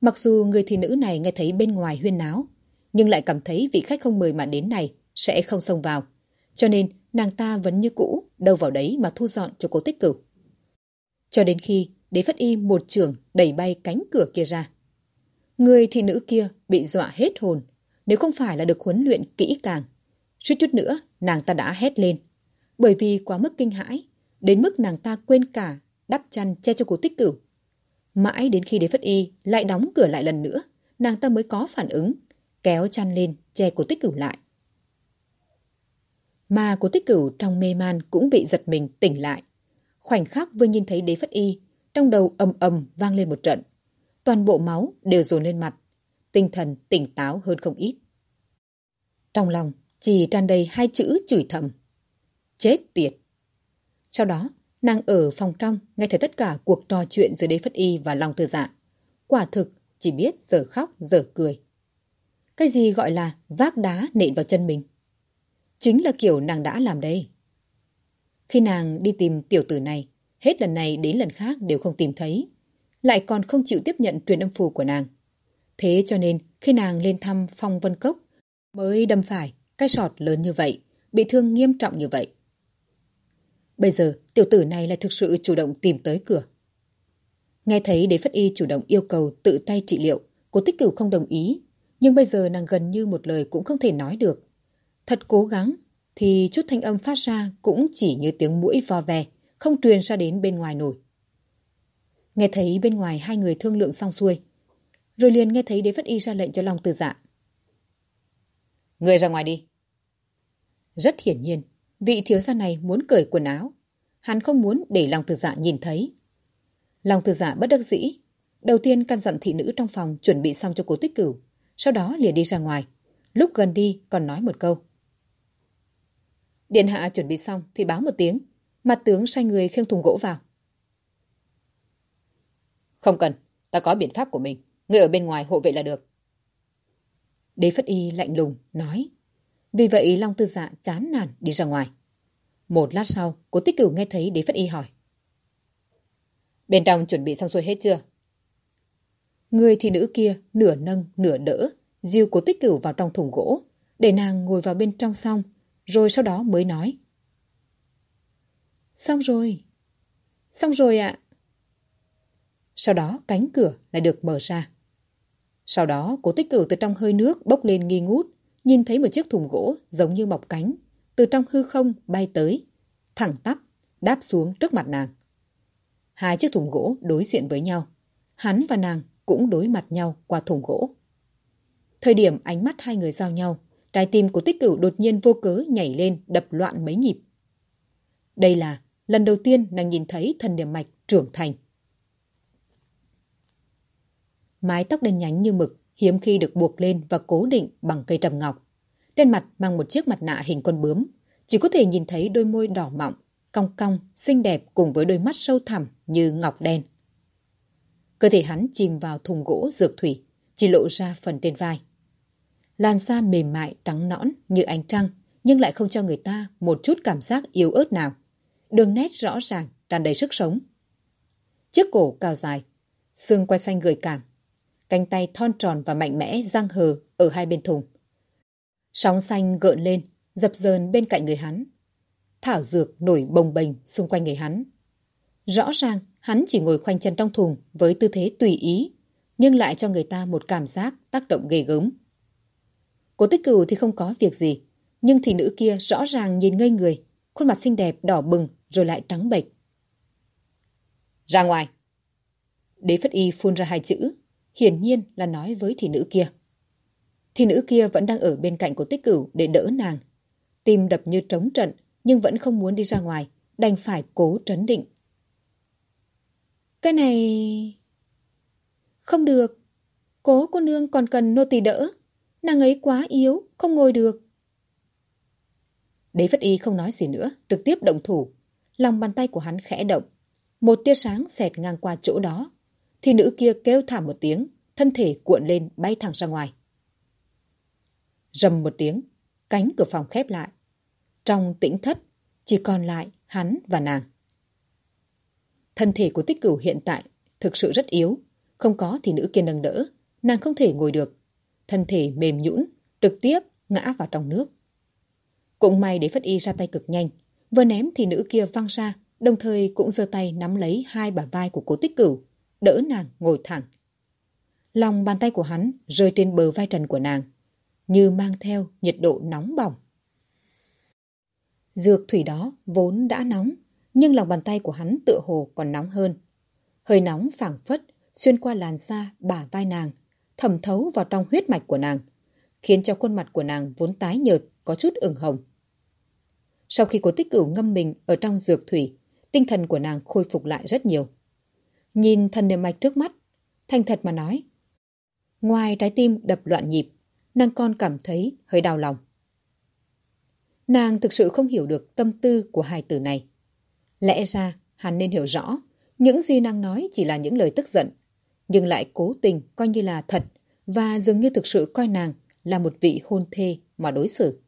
Mặc dù người thị nữ này nghe thấy bên ngoài huyên náo, nhưng lại cảm thấy vị khách không mời mà đến này sẽ không xông vào. Cho nên nàng ta vẫn như cũ, đâu vào đấy mà thu dọn cho cố tích cửu. Cho đến khi đế phất y một trường đẩy bay cánh cửa kia ra. Người thị nữ kia bị dọa hết hồn, nếu không phải là được huấn luyện kỹ càng. Suýt chút nữa, nàng ta đã hét lên. Bởi vì quá mức kinh hãi, đến mức nàng ta quên cả đắp chăn che cho Cố tích cửu. Mãi đến khi đế phất y lại đóng cửa lại lần nữa, nàng ta mới có phản ứng, kéo chăn lên che Cố tích cửu lại. Mà Cố tích cửu trong mê man cũng bị giật mình tỉnh lại. Khoảnh khắc vừa nhìn thấy đế phất y, trong đầu ầm ầm vang lên một trận. Toàn bộ máu đều dồn lên mặt, tinh thần tỉnh táo hơn không ít. Trong lòng chỉ tràn đầy hai chữ chửi thầm. Chết tiệt! Sau đó, nàng ở phòng trong nghe thấy tất cả cuộc trò chuyện giữa đế phất y và lòng tư dạ. Quả thực chỉ biết giờ khóc giờ cười. Cái gì gọi là vác đá nện vào chân mình? Chính là kiểu nàng đã làm đây. Khi nàng đi tìm tiểu tử này, hết lần này đến lần khác đều không tìm thấy. Lại còn không chịu tiếp nhận truyền âm phù của nàng. Thế cho nên khi nàng lên thăm Phong Vân Cốc mới đâm phải cái sọt lớn như vậy, bị thương nghiêm trọng như vậy. Bây giờ tiểu tử này lại thực sự chủ động tìm tới cửa. Nghe thấy đế phất y chủ động yêu cầu tự tay trị liệu, cố tích cửu không đồng ý. Nhưng bây giờ nàng gần như một lời cũng không thể nói được. Thật cố gắng, thì chút thanh âm phát ra cũng chỉ như tiếng mũi vo ve, không truyền ra đến bên ngoài nổi. Nghe thấy bên ngoài hai người thương lượng xong xuôi, rồi liền nghe thấy đế phất y ra lệnh cho Long Tư Dạ. Người ra ngoài đi. Rất hiển nhiên, vị thiếu gia này muốn cởi quần áo. Hắn không muốn để Long Tư Dạ nhìn thấy. Long Tư Dạ bất đắc dĩ. Đầu tiên căn dặn thị nữ trong phòng chuẩn bị xong cho cố tích cửu. Sau đó liền đi ra ngoài. Lúc gần đi còn nói một câu. Điện hạ chuẩn bị xong thì báo một tiếng. Mặt tướng sai người khiêng thùng gỗ vào. Không cần, ta có biện pháp của mình. Người ở bên ngoài hộ vệ là được. Đế Phất Y lạnh lùng, nói. Vì vậy Long Tư Dạ chán nản đi ra ngoài. Một lát sau, cố tích cửu nghe thấy Đế Phất Y hỏi. Bên trong chuẩn bị xong xuôi hết chưa? Người thị nữ kia nửa nâng nửa đỡ, diêu cố tích cửu vào trong thùng gỗ, để nàng ngồi vào bên trong xong, rồi sau đó mới nói. Xong rồi. Xong rồi ạ. Sau đó cánh cửa lại được mở ra. Sau đó cố tích cửu từ trong hơi nước bốc lên nghi ngút, nhìn thấy một chiếc thùng gỗ giống như mọc cánh, từ trong hư không bay tới, thẳng tắp, đáp xuống trước mặt nàng. Hai chiếc thùng gỗ đối diện với nhau. Hắn và nàng cũng đối mặt nhau qua thùng gỗ. Thời điểm ánh mắt hai người giao nhau, trái tim của tích cửu đột nhiên vô cớ nhảy lên đập loạn mấy nhịp. Đây là lần đầu tiên nàng nhìn thấy thần điểm mạch trưởng thành. Mái tóc đen nhánh như mực, hiếm khi được buộc lên và cố định bằng cây trầm ngọc. Trên mặt mang một chiếc mặt nạ hình con bướm, chỉ có thể nhìn thấy đôi môi đỏ mọng, cong cong, xinh đẹp cùng với đôi mắt sâu thẳm như ngọc đen. Cơ thể hắn chìm vào thùng gỗ dược thủy, chỉ lộ ra phần trên vai. Làn da mềm mại trắng nõn như ánh trăng, nhưng lại không cho người ta một chút cảm giác yếu ớt nào. Đường nét rõ ràng, tràn đầy sức sống. Chiếc cổ cao dài, xương quai xanh gợi cảm, cánh tay thon tròn và mạnh mẽ răng hờ ở hai bên thùng. Sóng xanh gợn lên, dập dờn bên cạnh người hắn. Thảo dược nổi bồng bềnh xung quanh người hắn. Rõ ràng, hắn chỉ ngồi khoanh chân trong thùng với tư thế tùy ý, nhưng lại cho người ta một cảm giác tác động ghê gớm. Cố tích cửu thì không có việc gì, nhưng thị nữ kia rõ ràng nhìn ngây người, khuôn mặt xinh đẹp đỏ bừng rồi lại trắng bệch. Ra ngoài! Đế Phất Y phun ra hai chữ, hiển nhiên là nói với thị nữ kia. Thị nữ kia vẫn đang ở bên cạnh của tích cửu để đỡ nàng. Tim đập như trống trận, nhưng vẫn không muốn đi ra ngoài, đành phải cố trấn định. Cái này... Không được. Cố cô nương còn cần nô tỳ đỡ. Nàng ấy quá yếu, không ngồi được. Đế Phất Y không nói gì nữa, trực tiếp động thủ. Lòng bàn tay của hắn khẽ động. Một tia sáng xẹt ngang qua chỗ đó, thì nữ kia kêu thảm một tiếng, thân thể cuộn lên bay thẳng ra ngoài. Rầm một tiếng, cánh cửa phòng khép lại. Trong tĩnh thất, chỉ còn lại hắn và nàng. Thân thể của tích cửu hiện tại thực sự rất yếu. Không có thì nữ kia nâng đỡ. Nàng không thể ngồi được. Thân thể mềm nhũn trực tiếp ngã vào trong nước. Cũng may để Phất Y ra tay cực nhanh. Vừa ném thì nữ kia văng ra, đồng thời cũng giơ tay nắm lấy hai bả vai của cố tích cửu, đỡ nàng ngồi thẳng. Lòng bàn tay của hắn rơi trên bờ vai trần của nàng, như mang theo nhiệt độ nóng bỏng. Dược thủy đó vốn đã nóng, nhưng lòng bàn tay của hắn tựa hồ còn nóng hơn. Hơi nóng phảng phất xuyên qua làn da bả vai nàng, thẩm thấu vào trong huyết mạch của nàng, khiến cho khuôn mặt của nàng vốn tái nhợt có chút ửng hồng. Sau khi cố tích cửu ngâm mình ở trong dược thủy, tinh thần của nàng khôi phục lại rất nhiều. Nhìn thần niệm mạch trước mắt, thành thật mà nói. Ngoài trái tim đập loạn nhịp, nàng con cảm thấy hơi đau lòng. Nàng thực sự không hiểu được tâm tư của hai từ này. Lẽ ra, hắn nên hiểu rõ, những gì nàng nói chỉ là những lời tức giận, nhưng lại cố tình coi như là thật và dường như thực sự coi nàng là một vị hôn thê mà đối xử.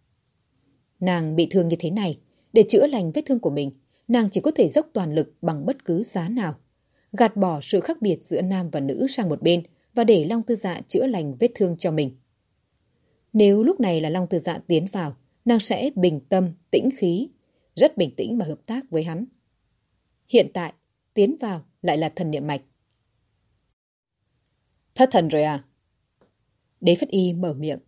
Nàng bị thương như thế này, để chữa lành vết thương của mình, nàng chỉ có thể dốc toàn lực bằng bất cứ giá nào. Gạt bỏ sự khác biệt giữa nam và nữ sang một bên và để Long Tư Dạ chữa lành vết thương cho mình. Nếu lúc này là Long Tư Dạ tiến vào, nàng sẽ bình tâm, tĩnh khí, rất bình tĩnh mà hợp tác với hắn. Hiện tại, tiến vào lại là thần niệm mạch. Thất thần rồi à? Đế Phất Y mở miệng.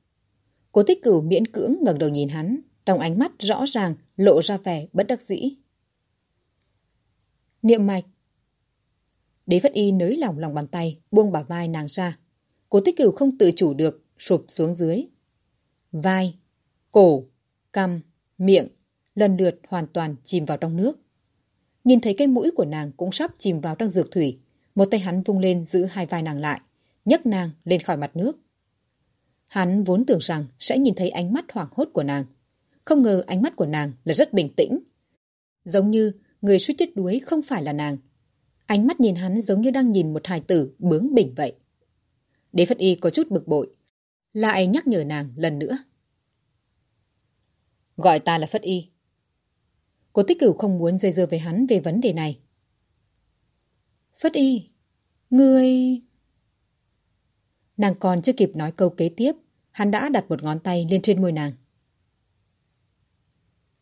Cố tích cửu miễn cưỡng ngẩng đầu nhìn hắn, trong ánh mắt rõ ràng lộ ra vẻ bất đắc dĩ. Niệm mạch. Đế Phất Y nới lỏng lòng bàn tay, buông bả vai nàng ra. Cố tích cửu không tự chủ được, sụp xuống dưới. Vai, cổ, cằm, miệng, lần lượt hoàn toàn chìm vào trong nước. Nhìn thấy cái mũi của nàng cũng sắp chìm vào trong dược thủy, một tay hắn vung lên giữ hai vai nàng lại, nhấc nàng lên khỏi mặt nước. Hắn vốn tưởng rằng sẽ nhìn thấy ánh mắt hoảng hốt của nàng. Không ngờ ánh mắt của nàng là rất bình tĩnh. Giống như người suýt chết đuối không phải là nàng. Ánh mắt nhìn hắn giống như đang nhìn một hài tử bướng bỉnh vậy. Đế Phất Y có chút bực bội. Lại nhắc nhở nàng lần nữa. Gọi ta là Phất Y. Cô tích cửu không muốn dây dưa với hắn về vấn đề này. Phất Y, người... Nàng còn chưa kịp nói câu kế tiếp, hắn đã đặt một ngón tay lên trên môi nàng.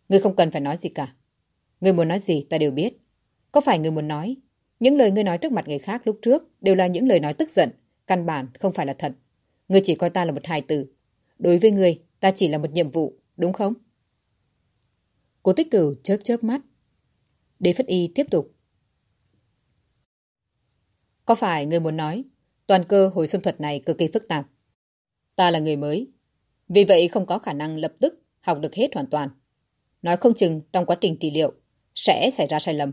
Ngươi không cần phải nói gì cả. Ngươi muốn nói gì ta đều biết. Có phải ngươi muốn nói? Những lời ngươi nói trước mặt người khác lúc trước đều là những lời nói tức giận, căn bản không phải là thật. Ngươi chỉ coi ta là một hài tử. Đối với ngươi, ta chỉ là một nhiệm vụ, đúng không? Cố tích cửu chớp chớp mắt. Đế Phất Y tiếp tục. Có phải ngươi muốn nói toàn cơ hồi xuân thuật này cực kỳ phức tạp? Ta là người mới, vì vậy không có khả năng lập tức học được hết hoàn toàn. Nói không chừng trong quá trình trị liệu sẽ xảy ra sai lầm.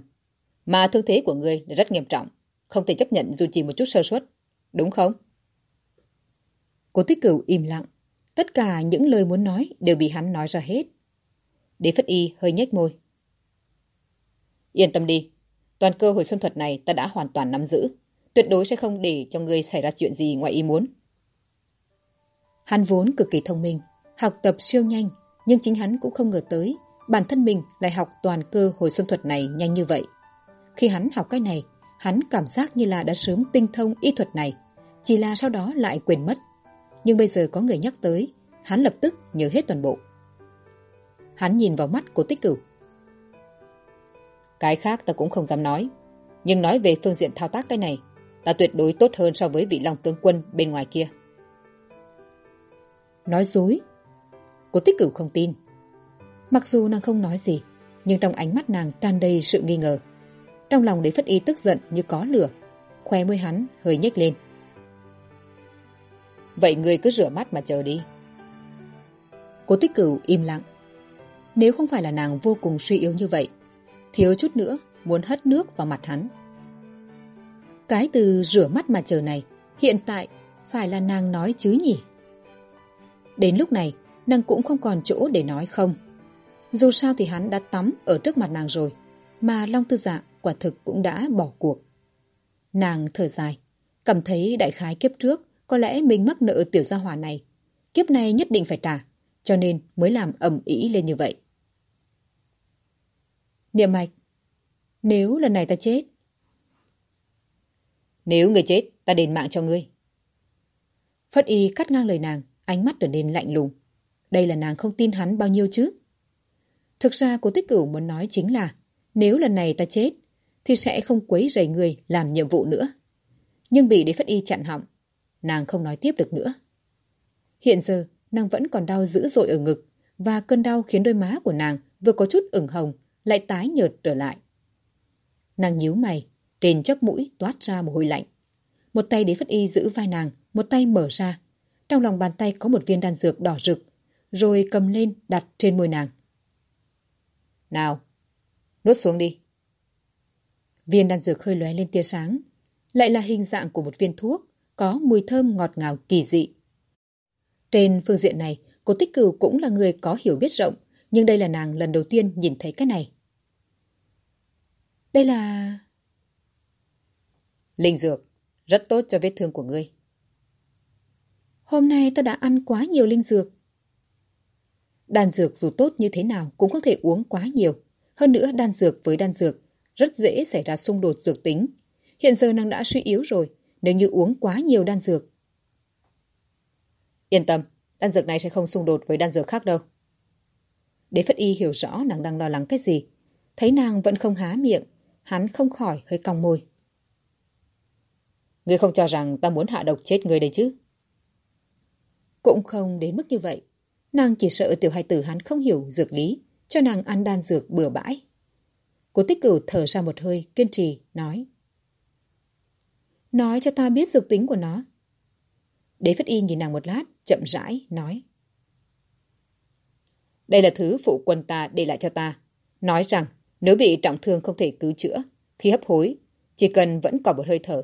Mà thương thế của ngươi rất nghiêm trọng, không thể chấp nhận dù chỉ một chút sơ suất, đúng không? Cố tích cửu im lặng. Tất cả những lời muốn nói đều bị hắn nói ra hết. Đế Phất Y hơi nhếch môi. Yên tâm đi, toàn cơ hồi xuân thuật này ta đã hoàn toàn nắm giữ. Tuyệt đối sẽ không để cho ngươi xảy ra chuyện gì ngoài ý muốn. Hắn vốn cực kỳ thông minh, học tập siêu nhanh, nhưng chính hắn cũng không ngờ tới bản thân mình lại học toàn cơ hồi xuân thuật này nhanh như vậy. Khi hắn học cái này, hắn cảm giác như là đã sớm tinh thông y thuật này, chỉ là sau đó lại quên mất. Nhưng bây giờ có người nhắc tới, hắn lập tức nhớ hết toàn bộ. Hắn nhìn vào mắt của tích cửu. Cái khác ta cũng không dám nói, nhưng nói về phương diện thao tác cái này, ta tuyệt đối tốt hơn so với vị long tướng quân bên ngoài kia. Nói dối. Cô tích cửu không tin. Mặc dù nàng không nói gì, nhưng trong ánh mắt nàng tràn đầy sự nghi ngờ. Trong lòng đế phất y tức giận như có lửa, khoe môi hắn hơi nhếch lên. Vậy người cứ rửa mắt mà chờ đi. Cố tích cửu im lặng. Nếu không phải là nàng vô cùng suy yếu như vậy, thiếu chút nữa muốn hất nước vào mặt hắn. Cái từ rửa mắt mà chờ này, hiện tại phải là nàng nói chứ nhỉ? Đến lúc này, nàng cũng không còn chỗ để nói không. Dù sao thì hắn đã tắm ở trước mặt nàng rồi, mà Long Tư Dạ quả thực cũng đã bỏ cuộc. Nàng thở dài, cảm thấy đại khái kiếp trước có lẽ mình mắc nợ tiểu gia hỏa này. Kiếp này nhất định phải trả, cho nên mới làm ẩm ý lên như vậy. Niệm mạch, nếu lần này ta chết, Nếu người chết, ta đền mạng cho ngươi. Phất y cắt ngang lời nàng, ánh mắt trở nên lạnh lùng. Đây là nàng không tin hắn bao nhiêu chứ. Thực ra cô tích cửu muốn nói chính là nếu lần này ta chết thì sẽ không quấy rầy người làm nhiệm vụ nữa. Nhưng bị đế phất y chặn họng, nàng không nói tiếp được nữa. Hiện giờ, nàng vẫn còn đau dữ dội ở ngực và cơn đau khiến đôi má của nàng vừa có chút ửng hồng lại tái nhợt trở lại. Nàng nhíu mày, trên chóp mũi toát ra một hồi lạnh. Một tay đế phất y giữ vai nàng, một tay mở ra. Trong lòng bàn tay có một viên đan dược đỏ rực, rồi cầm lên đặt trên môi nàng. Nào, nuốt xuống đi. Viên đan dược hơi lóe lên tia sáng, lại là hình dạng của một viên thuốc, có mùi thơm ngọt ngào kỳ dị. Trên phương diện này, cô Tích Cửu cũng là người có hiểu biết rộng, nhưng đây là nàng lần đầu tiên nhìn thấy cái này. Đây là... Linh dược, rất tốt cho vết thương của ngươi. Hôm nay ta đã ăn quá nhiều linh dược. Đan dược dù tốt như thế nào cũng không thể uống quá nhiều. Hơn nữa đan dược với đan dược rất dễ xảy ra xung đột dược tính. Hiện giờ nàng đã suy yếu rồi, nếu như uống quá nhiều đan dược. Yên tâm, đan dược này sẽ không xung đột với đan dược khác đâu. Đế Phất Y hiểu rõ nàng đang lo lắng cái gì. Thấy nàng vẫn không há miệng, hắn không khỏi hơi cong môi. Ngươi không cho rằng ta muốn hạ độc chết ngươi đấy chứ? Cũng không đến mức như vậy. Nàng chỉ sợ tiểu hài tử hắn không hiểu dược lý, cho nàng ăn đan dược bừa bãi. Cố tích cửu thở ra một hơi, kiên trì, nói. Nói cho ta biết dược tính của nó. Đế Phất Y nhìn nàng một lát, chậm rãi, nói. Đây là thứ phụ quân ta để lại cho ta. Nói rằng, nếu bị trọng thương không thể cứu chữa, khi hấp hối, chỉ cần vẫn còn một hơi thở.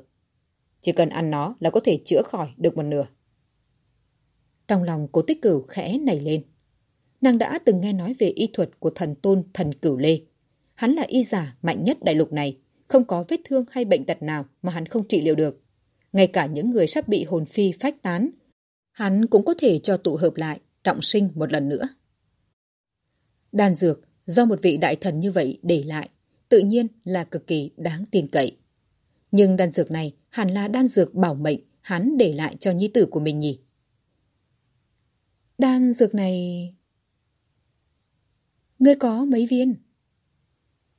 Chỉ cần ăn nó là có thể chữa khỏi được một nửa. Trong lòng cố tích cửu khẽ nảy lên. Nàng đã từng nghe nói về y thuật của thần tôn thần cửu lê. Hắn là y giả mạnh nhất đại lục này, không có vết thương hay bệnh tật nào mà hắn không trị liệu được. Ngay cả những người sắp bị hồn phi phách tán, hắn cũng có thể cho tụ hợp lại, trọng sinh một lần nữa. Đan dược do một vị đại thần như vậy để lại, tự nhiên là cực kỳ đáng tin cậy. Nhưng đan dược này hẳn là đan dược bảo mệnh hắn để lại cho nhi tử của mình nhỉ? Đan dược này... Ngươi có mấy viên?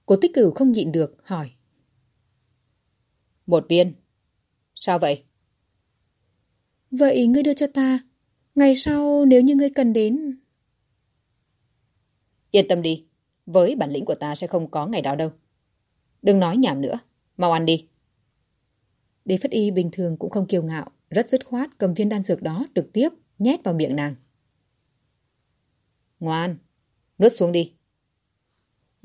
Cố tích cửu không nhịn được, hỏi. Một viên. Sao vậy? Vậy ngươi đưa cho ta. Ngày sau nếu như ngươi cần đến... Yên tâm đi. Với bản lĩnh của ta sẽ không có ngày đó đâu. Đừng nói nhảm nữa. Mau ăn đi. Đế Phất Y bình thường cũng không kiêu ngạo, rất dứt khoát cầm viên đan dược đó trực tiếp nhét vào miệng nàng. Ngoan, nuốt xuống đi.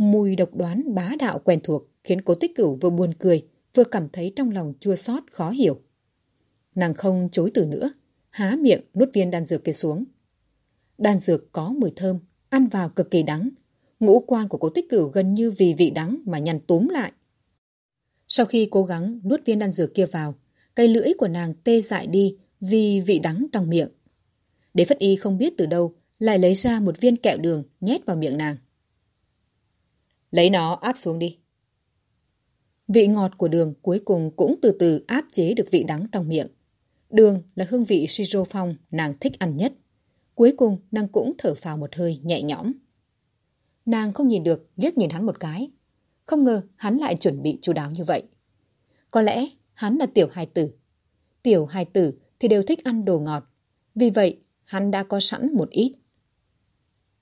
Mùi độc đoán bá đạo quen thuộc khiến cố tích cửu vừa buồn cười, vừa cảm thấy trong lòng chua xót khó hiểu. Nàng không chối từ nữa, há miệng nuốt viên đan dược kia xuống. Đan dược có mùi thơm, ăn vào cực kỳ đắng. Ngũ quan của cố tích cửu gần như vì vị đắng mà nhăn túm lại. Sau khi cố gắng nuốt viên đan dược kia vào, cây lưỡi của nàng tê dại đi vì vị đắng trong miệng. Đế Phất Y không biết từ đâu lại lấy ra một viên kẹo đường nhét vào miệng nàng. Lấy nó áp xuống đi. Vị ngọt của đường cuối cùng cũng từ từ áp chế được vị đắng trong miệng. Đường là hương vị siro phong nàng thích ăn nhất. Cuối cùng, nàng cũng thở phào một hơi nhẹ nhõm. Nàng không nhìn được, liếc nhìn hắn một cái. Không ngờ hắn lại chuẩn bị chú đáo như vậy. Có lẽ hắn là tiểu hài tử. Tiểu hài tử thì đều thích ăn đồ ngọt. Vì vậy, hắn đã có sẵn một ít.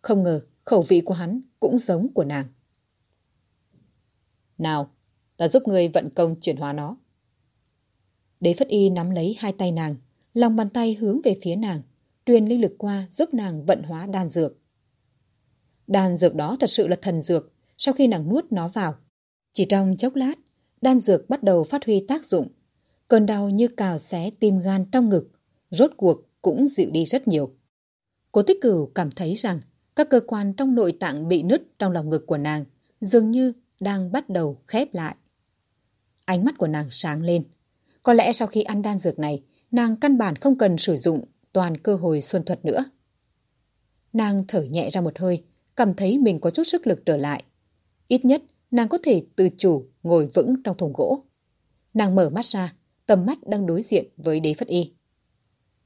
Không ngờ khẩu vị của hắn cũng giống của nàng. Nào, ta giúp người vận công chuyển hóa nó. Đế Phất Y nắm lấy hai tay nàng, lòng bàn tay hướng về phía nàng, truyền linh lực qua giúp nàng vận hóa đan dược. Đan dược đó thật sự là thần dược, sau khi nàng nuốt nó vào. Chỉ trong chốc lát, đan dược bắt đầu phát huy tác dụng. Cơn đau như cào xé tim gan trong ngực, rốt cuộc cũng dịu đi rất nhiều. Cố tích cửu cảm thấy rằng các cơ quan trong nội tạng bị nứt trong lòng ngực của nàng dường như đang bắt đầu khép lại. Ánh mắt của nàng sáng lên. Có lẽ sau khi ăn đan dược này, nàng căn bản không cần sử dụng toàn cơ hồi xuân thuật nữa. Nàng thở nhẹ ra một hơi, cảm thấy mình có chút sức lực trở lại. Ít nhất, nàng có thể tự chủ ngồi vững trong thùng gỗ. Nàng mở mắt ra, tầm mắt đang đối diện với đế phất y.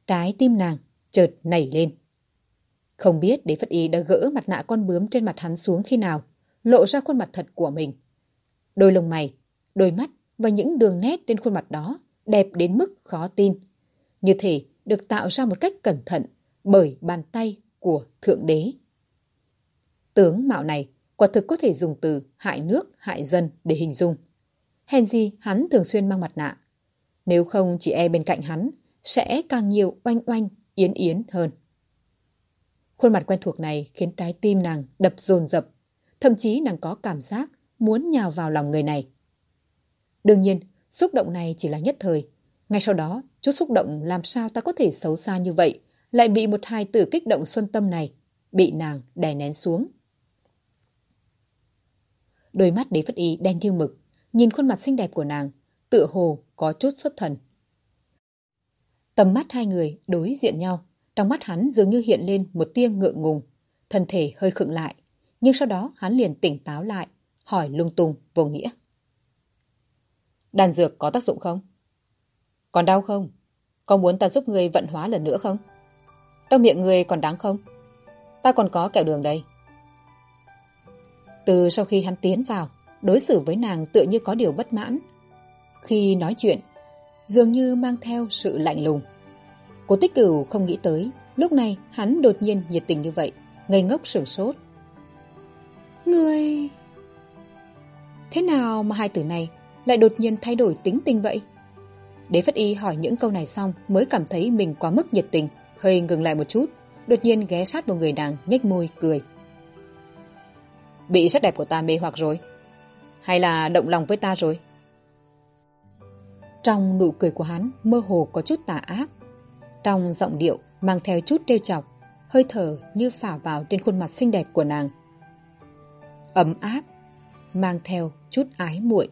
Trái tim nàng chợt nảy lên. Không biết đế phất y đã gỡ mặt nạ con bướm trên mặt hắn xuống khi nào, lộ ra khuôn mặt thật của mình. Đôi lông mày, đôi mắt và những đường nét trên khuôn mặt đó đẹp đến mức khó tin. Như thể được tạo ra một cách cẩn thận bởi bàn tay của Thượng Đế. Tướng mạo này quả thực có thể dùng từ hại nước, hại dân để hình dung. Hèn gì hắn thường xuyên mang mặt nạ. Nếu không chỉ e bên cạnh hắn sẽ càng nhiều oanh oanh, yến yến hơn. Khuôn mặt quen thuộc này khiến trái tim nàng đập dồn dập, thậm chí nàng có cảm giác muốn nhào vào lòng người này. Đương nhiên, xúc động này chỉ là nhất thời. Ngay sau đó, chút xúc động làm sao ta có thể xấu xa như vậy, lại bị một hai tử kích động xuân tâm này, bị nàng đè nén xuống. Đôi mắt đế phất y đen thiêu mực, nhìn khuôn mặt xinh đẹp của nàng, tựa hồ có chút xuất thần. Tầm mắt hai người đối diện nhau, trong mắt hắn dường như hiện lên một tia ngượng ngùng, thân thể hơi khựng lại, nhưng sau đó hắn liền tỉnh táo lại, hỏi lung tung vô nghĩa. Đàn dược có tác dụng không? Còn đau không? Có muốn ta giúp người vận hóa lần nữa không? Đau miệng người còn đáng không? Ta còn có kẹo đường đây. Từ sau khi hắn tiến vào, đối xử với nàng tựa như có điều bất mãn. Khi nói chuyện, dường như mang theo sự lạnh lùng. Cố tích cửu không nghĩ tới, lúc này hắn đột nhiên nhiệt tình như vậy, ngây ngốc sửng sốt. Người... Thế nào mà hai từ này lại đột nhiên thay đổi tính tình vậy? Đế Phất Y hỏi những câu này xong mới cảm thấy mình quá mức nhiệt tình, hơi ngừng lại một chút, đột nhiên ghé sát vào người nàng, nhếch môi, cười. Bị sắc đẹp của ta mê hoặc rồi? Hay là động lòng với ta rồi? Trong nụ cười của hắn mơ hồ có chút tà ác. Trong giọng điệu mang theo chút trêu chọc, hơi thở như phả vào trên khuôn mặt xinh đẹp của nàng. Ấm áp, mang theo chút ái muội.